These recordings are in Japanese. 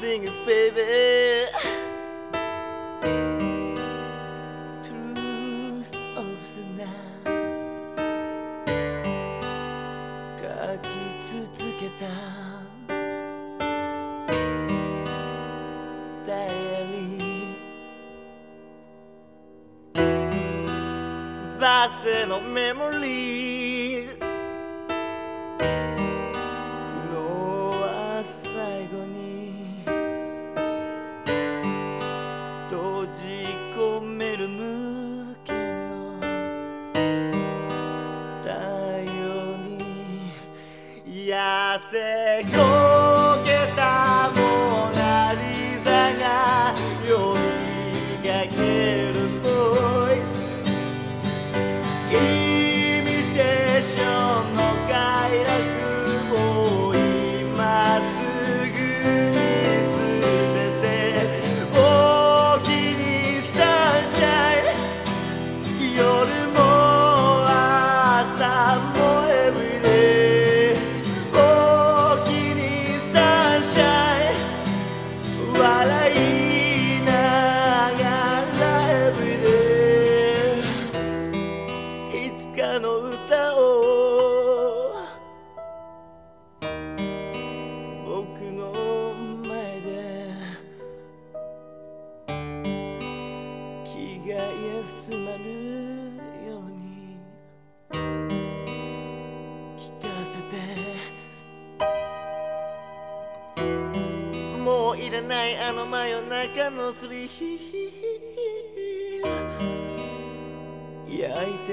thing, baby. Truth of the night 書き続けたダイアリーバスのメモリー痩せこ ないあの真夜中のスリー焼いて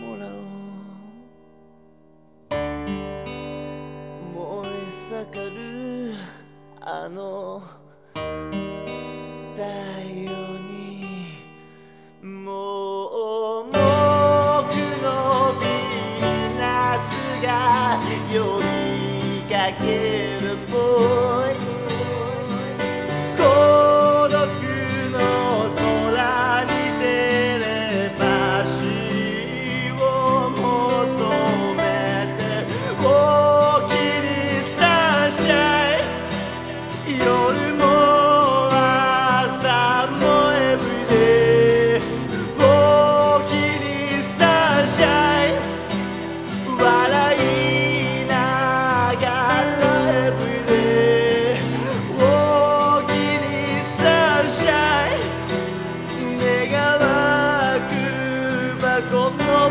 もらおう。燃え盛るあの太陽にもう僕のヴィーナスが呼びかけ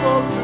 Oh.